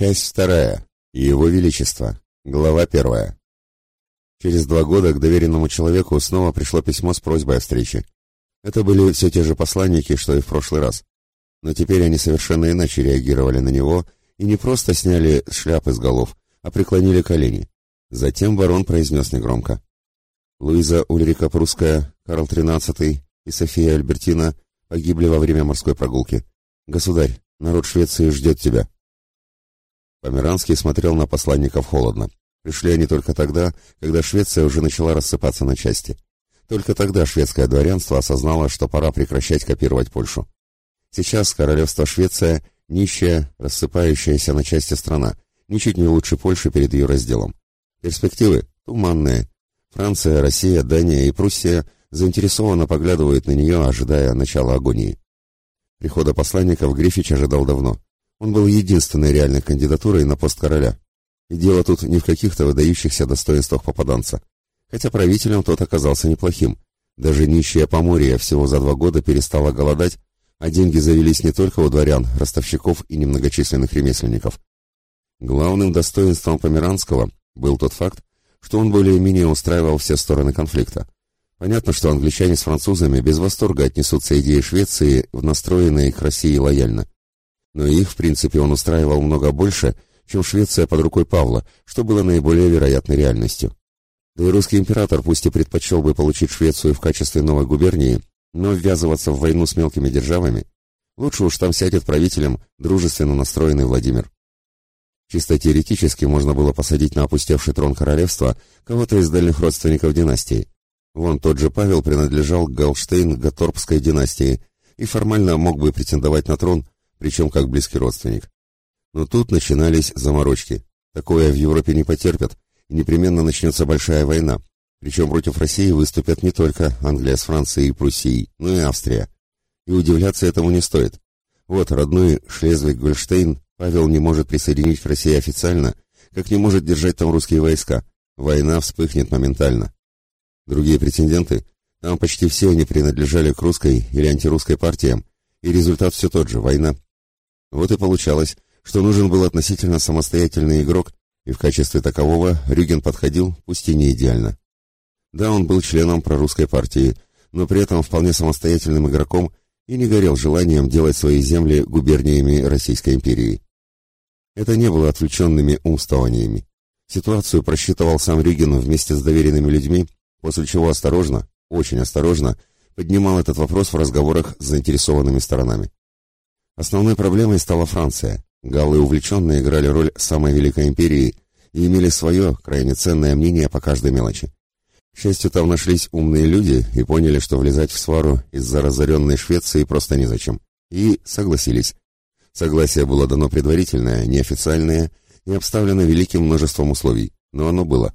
Часть вторая. Его Величество. Глава первая. Через два года к доверенному человеку снова пришло письмо с просьбой о встрече. Это были все те же посланники, что и в прошлый раз. Но теперь они совершенно иначе реагировали на него и не просто сняли шляпы с голов, а преклонили колени. Затем барон произнес негромко. Луиза Ульрика Прусская, Карл XIII и София Альбертина погибли во время морской прогулки. Государь, народ Швеции ждет тебя. Померанский смотрел на посланников холодно. Пришли они только тогда, когда Швеция уже начала рассыпаться на части. Только тогда шведское дворянство осознало, что пора прекращать копировать Польшу. Сейчас королевство Швеция – нищая, рассыпающаяся на части страна, ничуть не лучше Польши перед ее разделом. Перспективы туманные. Франция, Россия, Дания и Пруссия заинтересованно поглядывают на нее, ожидая начала агонии. Прихода посланников Грифич ожидал давно. Он был единственной реальной кандидатурой на пост короля. И дело тут не в каких-то выдающихся достоинствах попаданца. Хотя правителем тот оказался неплохим. Даже нищая Поморье всего за два года перестала голодать, а деньги завелись не только у дворян, ростовщиков и немногочисленных ремесленников. Главным достоинством Померанского был тот факт, что он более-менее устраивал все стороны конфликта. Понятно, что англичане с французами без восторга отнесутся идеи Швеции в настроенные к России лояльно но их, в принципе, он устраивал много больше, чем Швеция под рукой Павла, что было наиболее вероятной реальностью. Да и русский император пусть и предпочел бы получить Швецию в качестве новой губернии, но ввязываться в войну с мелкими державами лучше уж там сядет правителем дружественно настроенный Владимир. Чисто теоретически можно было посадить на опустевший трон королевства кого-то из дальних родственников династии. Вон тот же Павел принадлежал к Галштейн-Гаторпской династии и формально мог бы претендовать на трон, причем как близкий родственник. Но тут начинались заморочки. Такое в Европе не потерпят, и непременно начнется большая война. Причем против России выступят не только Англия с Францией и Пруссией, но и Австрия. И удивляться этому не стоит. Вот родной Шлезвиг-Гольштейн Павел не может присоединить к России официально, как не может держать там русские войска. Война вспыхнет моментально. Другие претенденты, там почти все они принадлежали к русской или антирусской партиям, и результат все тот же – война. Вот и получалось, что нужен был относительно самостоятельный игрок, и в качестве такового Рюген подходил, пусть и не идеально. Да, он был членом прорусской партии, но при этом вполне самостоятельным игроком и не горел желанием делать свои земли губерниями Российской империи. Это не было отвлеченными умствованиями. Ситуацию просчитывал сам Рюген вместе с доверенными людьми, после чего осторожно, очень осторожно, поднимал этот вопрос в разговорах с заинтересованными сторонами. Основной проблемой стала Франция. Галлы увлеченно играли роль самой великой империи и имели свое, крайне ценное мнение по каждой мелочи. К счастью, там нашлись умные люди и поняли, что влезать в свару из-за разоренной Швеции просто незачем. И согласились. Согласие было дано предварительное, неофициальное и обставлено великим множеством условий, но оно было.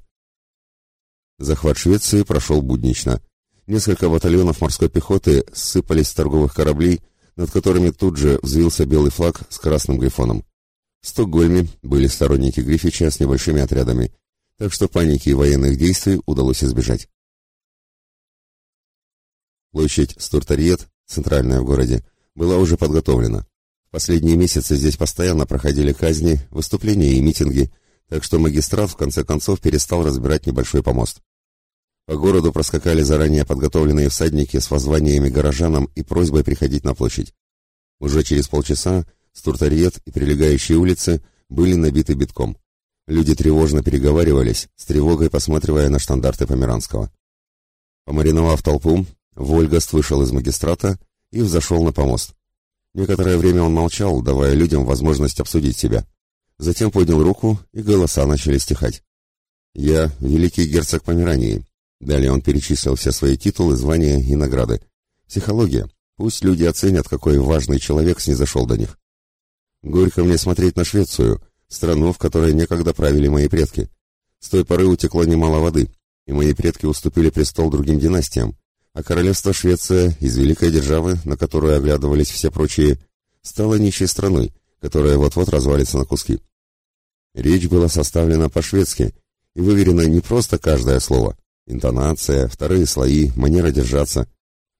Захват Швеции прошел буднично. Несколько батальонов морской пехоты сыпались с торговых кораблей, над которыми тут же взвился белый флаг с красным грифоном. В Стокгольме были сторонники Грифича с небольшими отрядами, так что паники и военных действий удалось избежать. Площадь Стуртариет, центральная в городе, была уже подготовлена. В последние месяцы здесь постоянно проходили казни, выступления и митинги, так что магистрат в конце концов перестал разбирать небольшой помост. По городу проскакали заранее подготовленные всадники с воззваниями горожанам и просьбой приходить на площадь. Уже через полчаса Стуртариет и прилегающие улицы были набиты битком. Люди тревожно переговаривались, с тревогой посматривая на штандарты Померанского. Помариновав толпу, Вольгаст вышел из магистрата и взошел на помост. Некоторое время он молчал, давая людям возможность обсудить себя. Затем поднял руку, и голоса начали стихать. «Я — великий герцог Померании, Далее он перечислил все свои титулы, звания и награды. Психология. Пусть люди оценят, какой важный человек снизошел до них. Горько мне смотреть на Швецию, страну, в которой некогда правили мои предки. С той поры утекло немало воды, и мои предки уступили престол другим династиям, а королевство Швеция из великой державы, на которую оглядывались все прочие, стало нищей страной, которая вот-вот развалится на куски. Речь была составлена по-шведски и выверена не просто каждое слово, Интонация, вторые слои, манера держаться.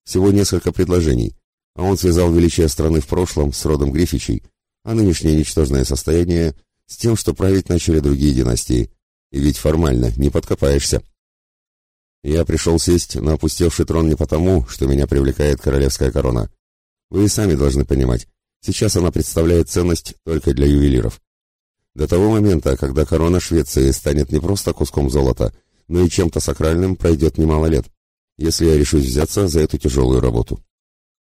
Всего несколько предложений, а он связал величие страны в прошлом с родом Грифичей, а нынешнее ничтожное состояние с тем, что править начали другие династии. И ведь формально не подкопаешься. Я пришел сесть на опустевший трон не потому, что меня привлекает королевская корона. Вы и сами должны понимать, сейчас она представляет ценность только для ювелиров. До того момента, когда корона Швеции станет не просто куском золота, но и чем-то сакральным, пройдет немало лет, если я решусь взяться за эту тяжелую работу.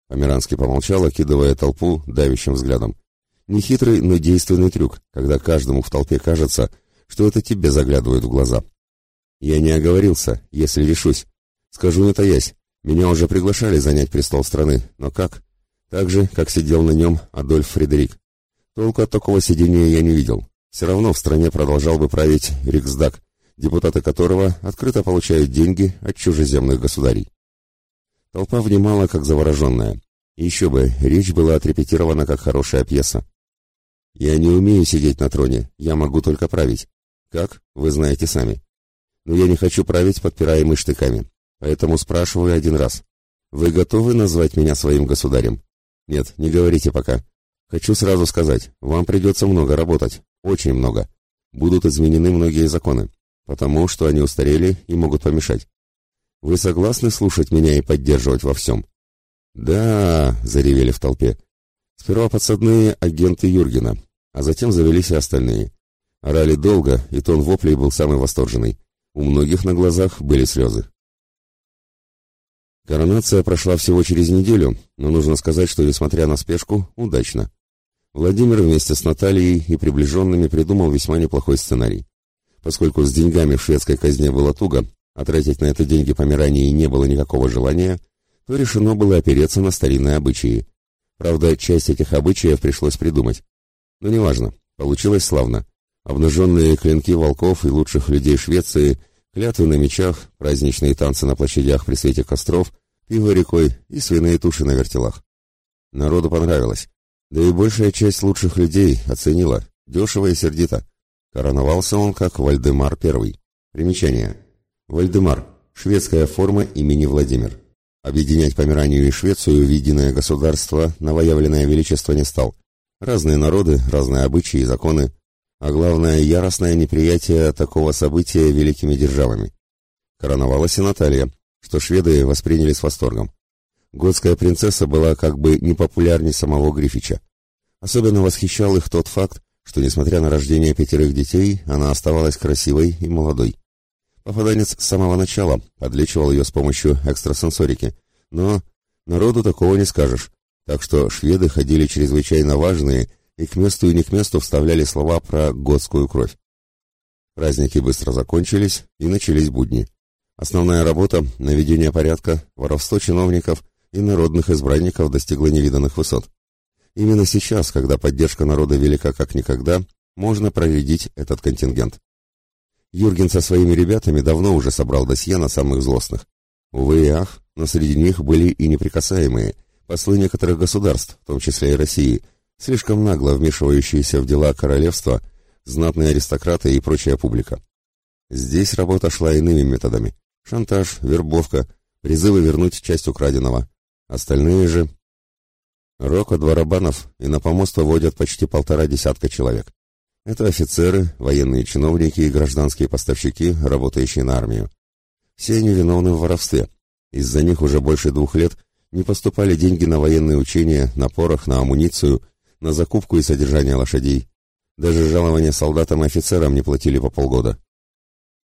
Померанский помолчал, окидывая толпу давящим взглядом. Нехитрый, но действенный трюк, когда каждому в толпе кажется, что это тебе заглядывают в глаза. Я не оговорился, если решусь. Скажу не таясь, меня уже приглашали занять престол страны, но как? Так же, как сидел на нем Адольф Фредерик. Толку от такого сидения я не видел. Все равно в стране продолжал бы править Риксдаг, депутаты которого открыто получают деньги от чужеземных государей. Толпа внимала, как завороженная. Еще бы, речь была отрепетирована, как хорошая пьеса. Я не умею сидеть на троне, я могу только править. Как? Вы знаете сами. Но я не хочу править, подпираемый штыками. Поэтому спрашиваю один раз. Вы готовы назвать меня своим государем? Нет, не говорите пока. Хочу сразу сказать, вам придется много работать. Очень много. Будут изменены многие законы, потому что они устарели и могут помешать. Вы согласны слушать меня и поддерживать во всем? Да, заревели в толпе. Сперва подсадные агенты Юргена, а затем завелись и остальные. Орали долго, и тон воплей был самый восторженный. У многих на глазах были слезы. Коронация прошла всего через неделю, но нужно сказать, что, несмотря на спешку, удачно. Владимир вместе с Натальей и приближенными придумал весьма неплохой сценарий. Поскольку с деньгами в шведской казне было туго, а тратить на это деньги Померании не было никакого желания, то решено было опереться на старинные обычаи. Правда, часть этих обычаев пришлось придумать. Но неважно, получилось славно. Обнаженные клинки волков и лучших людей Швеции, клятвы на мечах, праздничные танцы на площадях при свете костров, пиво рекой и свиные туши на вертелах. Народу понравилось. Да и большая часть лучших людей оценила. Дешево и сердито. Короновался он как Вальдемар I. Примечание. Вальдемар. Шведская форма имени Владимир. Объединять Померанию и Швецию в единое государство новоявленное величество не стал. Разные народы, разные обычаи и законы, а главное, яростное неприятие такого события великими державами. Короновалась и Наталья, что шведы восприняли с восторгом. Готская принцесса была как бы непопулярней самого Грифича. Особенно восхищал их тот факт, что, несмотря на рождение пятерых детей, она оставалась красивой и молодой. Попаданец с самого начала подлечивал ее с помощью экстрасенсорики, но народу такого не скажешь, так что шведы ходили чрезвычайно важные и к месту и не к месту вставляли слова про готскую кровь. Праздники быстро закончились, и начались будни. Основная работа — наведение порядка, воровство чиновников и народных избранников достигла невиданных высот. Именно сейчас, когда поддержка народа велика как никогда, можно проредить этот контингент. Юрген со своими ребятами давно уже собрал досье на самых злостных. Увы и ах, но среди них были и неприкасаемые, послы некоторых государств, в том числе и России, слишком нагло вмешивающиеся в дела королевства, знатные аристократы и прочая публика. Здесь работа шла иными методами. Шантаж, вербовка, призывы вернуть часть украденного. Остальные же... Рока два рабанов и на помост выводят почти полтора десятка человек. Это офицеры, военные чиновники и гражданские поставщики, работающие на армию. Все они виновны в воровстве. Из-за них уже больше двух лет не поступали деньги на военные учения, на порох, на амуницию, на закупку и содержание лошадей. Даже жалования солдатам и офицерам не платили по полгода.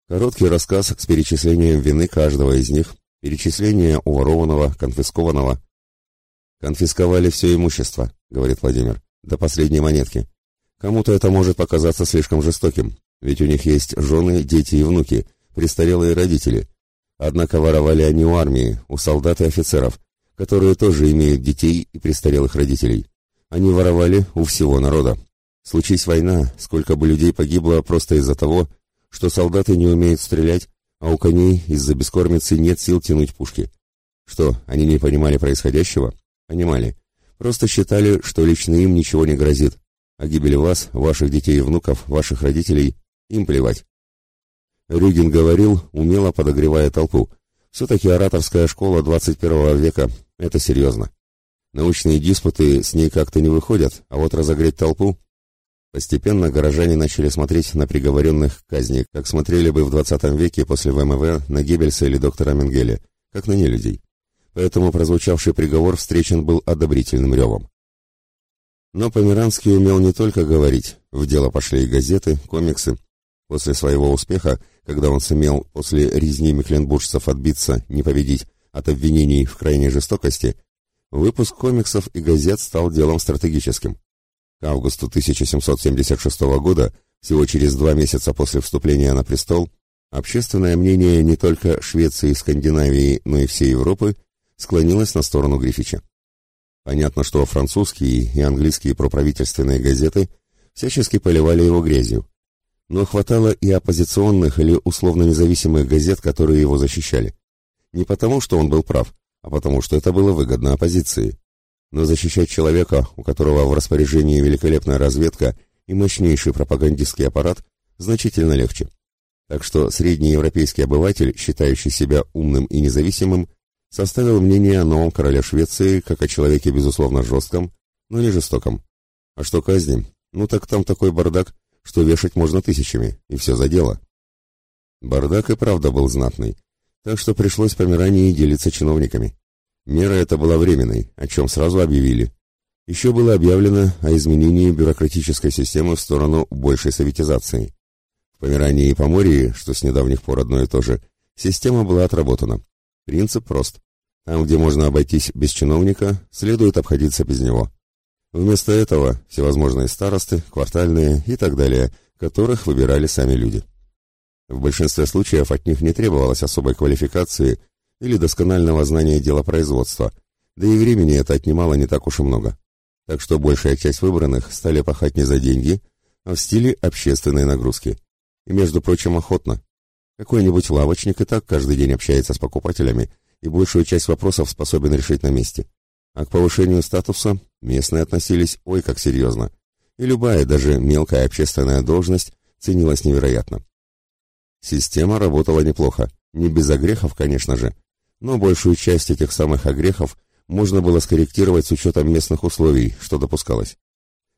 Короткий рассказ с перечислением вины каждого из них, перечисление уворованного, конфискованного. «Конфисковали все имущество», — говорит Владимир, — «до последней монетки. Кому-то это может показаться слишком жестоким, ведь у них есть жены, дети и внуки, престарелые родители. Однако воровали они у армии, у солдат и офицеров, которые тоже имеют детей и престарелых родителей. Они воровали у всего народа. Случись война, сколько бы людей погибло просто из-за того, что солдаты не умеют стрелять, а у коней из-за бескормицы нет сил тянуть пушки. Что, они не понимали происходящего? Понимали. Просто считали, что лично им ничего не грозит, о гибели вас, ваших детей и внуков, ваших родителей им плевать. Рюгин говорил, умело подогревая толпу. Все-таки ораторская школа 21 века — это серьезно. Научные диспуты с ней как-то не выходят, а вот разогреть толпу... Постепенно горожане начали смотреть на приговоренных к казни, как смотрели бы в 20 веке после ВМВ на Геббельса или доктора Менгеле, как на нелюдей. Поэтому прозвучавший приговор встречен был одобрительным ревом. Но Померанский умел не только говорить, в дело пошли и газеты, комиксы. После своего успеха, когда он сумел после резни мекленбуржцев отбиться, не победить, от обвинений в крайней жестокости, выпуск комиксов и газет стал делом стратегическим. К августу 1776 года, всего через два месяца после вступления на престол, общественное мнение не только Швеции и Скандинавии, но и всей Европы склонилось на сторону Грифича. Понятно, что французские и английские проправительственные газеты всячески поливали его грязью. Но хватало и оппозиционных или условно независимых газет, которые его защищали. Не потому, что он был прав, а потому, что это было выгодно оппозиции. Но защищать человека, у которого в распоряжении великолепная разведка и мощнейший пропагандистский аппарат, значительно легче. Так что средний европейский обыватель, считающий себя умным и независимым, составил мнение о новом короле Швеции как о человеке, безусловно, жестком, но не жестоком. А что казни? Ну так там такой бардак, что вешать можно тысячами, и все за дело. Бардак и правда был знатный, так что пришлось Померании делиться чиновниками. Мера эта была временной, о чем сразу объявили. Еще было объявлено о изменении бюрократической системы в сторону большей советизации. В Померании и Поморье, что с недавних пор одно и то же, система была отработана. Принцип прост. Там, где можно обойтись без чиновника, следует обходиться без него. Вместо этого всевозможные старосты, квартальные и так далее, которых выбирали сами люди. В большинстве случаев от них не требовалось особой квалификации или досконального знания дела производства, да и времени это отнимало не так уж и много. Так что большая часть выбранных стали пахать не за деньги, а в стиле общественной нагрузки. И, между прочим, охотно. Какой-нибудь лавочник и так каждый день общается с покупателями и большую часть вопросов способен решить на месте. А к повышению статуса местные относились ой как серьезно. И любая, даже мелкая общественная должность ценилась невероятно. Система работала неплохо, не без огрехов, конечно же, но большую часть этих самых огрехов можно было скорректировать с учетом местных условий, что допускалось.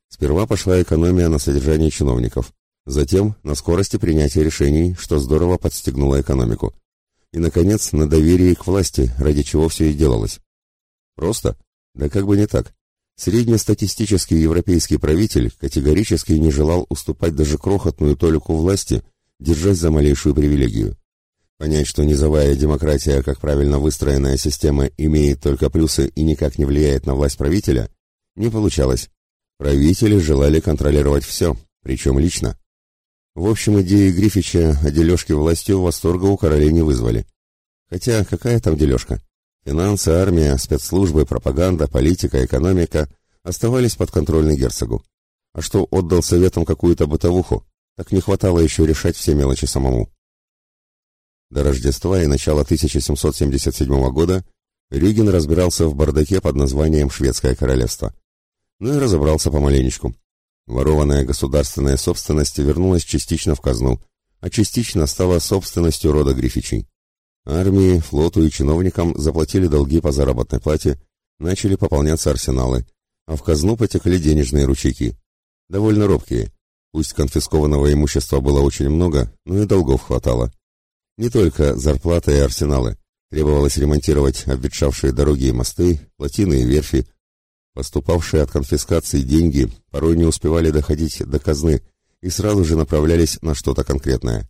Сперва пошла экономия на содержание чиновников, Затем на скорости принятия решений, что здорово подстегнуло экономику. И, наконец, на доверии к власти, ради чего все и делалось. Просто? Да как бы не так. Среднестатистический европейский правитель категорически не желал уступать даже крохотную толику власти, держась за малейшую привилегию. Понять, что низовая демократия, как правильно выстроенная система, имеет только плюсы и никак не влияет на власть правителя, не получалось. Правители желали контролировать все, причем лично. В общем, идеи Грифича о дележке властью восторга у королей не вызвали. Хотя какая там дележка? Финансы, армия, спецслужбы, пропаганда, политика, экономика оставались подконтрольны герцогу. А что отдал советам какую-то бытовуху, так не хватало еще решать все мелочи самому. До Рождества и начала 1777 года Рюген разбирался в бардаке под названием «Шведское королевство». Ну и разобрался помаленечку. Ворованная государственная собственность вернулась частично в казну, а частично стала собственностью рода Грифичей. Армии, флоту и чиновникам заплатили долги по заработной плате, начали пополняться арсеналы, а в казну потекли денежные ручейки. Довольно робкие. Пусть конфискованного имущества было очень много, но и долгов хватало. Не только зарплаты и арсеналы. Требовалось ремонтировать обветшавшие дороги и мосты, плотины и верфи, Поступавшие от конфискации деньги порой не успевали доходить до казны и сразу же направлялись на что-то конкретное.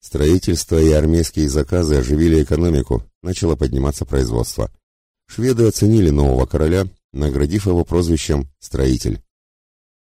Строительство и армейские заказы оживили экономику, начало подниматься производство. Шведы оценили нового короля, наградив его прозвищем «строитель».